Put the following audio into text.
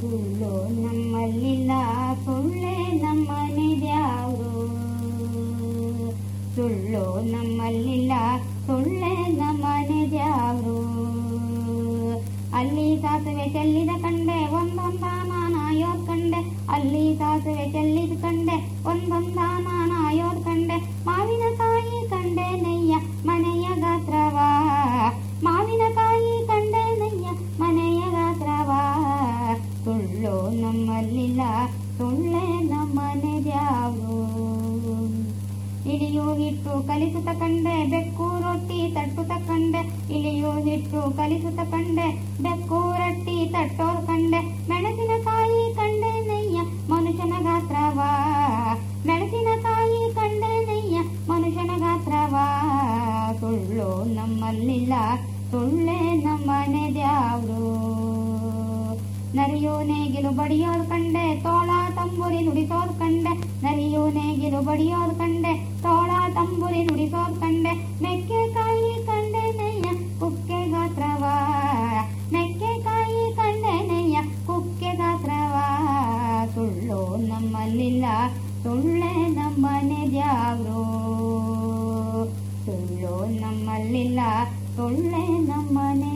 ಸುಳ್ಳು ನಮ್ಮಲ್ಲಿಲ್ಲ ಸುಳ್ಳೇ ನಮ್ಮನೆ ಸುಳ್ಳೋ ನಮ್ಮಲ್ಲಿಲ್ಲ ಸುಳ್ಳೇ ನಮ್ಮನೆ ದ್ಯಾವ್ರು ಅಲ್ಲಿ ಸಾಸುವೆ ಚೆಲ್ಲಿದ ಕಂಡೆ, ಒಂದೊಂದ ನಾನಾಯೋದ್ ಕಂಡೆ. ಅಲ್ಲಿ ಸಾಸುವೆ ಚೆಲ್ಲಿದ ಕಂಡೆ, ಒಂದೊಂದ ನಾನಾಯೋದ್ ಸುಳ್ಳೇ ನಮ್ಮನೆ ದ್ಯಾವ್ರು ಇಳಿಯೋ ಹಿಟ್ಟು ಕಲಿಸುತ್ತ ಕಂಡೆ, ಬೆಕ್ಕು ರೊಟ್ಟಿ ತಟ್ಟುತ್ತ ಕಂಡೆ. ಇಳಿಯೋ ಹಿಟ್ಟು ಕಲಿಸುತ್ತ ಕಂಡೆ, ಬೆಕ್ಕು ರೊಟ್ಟಿ ತಟ್ಟೋರ್ ಕಂಡೆ. ಮೆಣಸಿನಕಾಯಿ ಕಂಡೆ ನಯ್ಯ, ಮನುಷ್ಯನ ಗಾತ್ರವ? ಮೆಣಸಿನಕಾಯಿ ಕಂಡೆ ನಯ್ಯ, ಮನುಷ್ಯನ ಗಾತ್ರವ? ಸುಳ್ಳು ನಮ್ಮಲ್ಲಿಲ್ಲ, ಸುಳ್ಳೆ ನಮ್ಮನೆ ದ್ಯಾವ್ರು ನರಿಯೋ ನೇಗಿಲು ಬಡಿಯೋದ್ ಬಡಿಯೋದ್ ಕಂಡೆ ತೋಳ ತಂಬುರಿ ನುಡಿಸೋದ್ ಕಂಡೆ ಮೆಕ್ಕೆಕಾಯಿ ಕಂಡೆ ನಯ್ಯ ಕುಕ್ಕೆ ಗಾತ್ರವ ಮೆಕ್ಕೆಕಾಯಿ ಕಂಡೆ ನಯ್ಯ ಕುಕ್ಕೆ ಗಾತ್ರವ ಸುಳ್ಳು ನಮ್ಮಲ್ಲಿಲ್ಲ ಸುಳ್ಳೆ ನಮ್ಮನೆ ದ್ಯಾವ್ರು ಸುಳ್ಳು ನಮ್ಮಲ್ಲಿಲ್ಲ ಸುಳ್ಳೆ ನಮ್ಮನೆ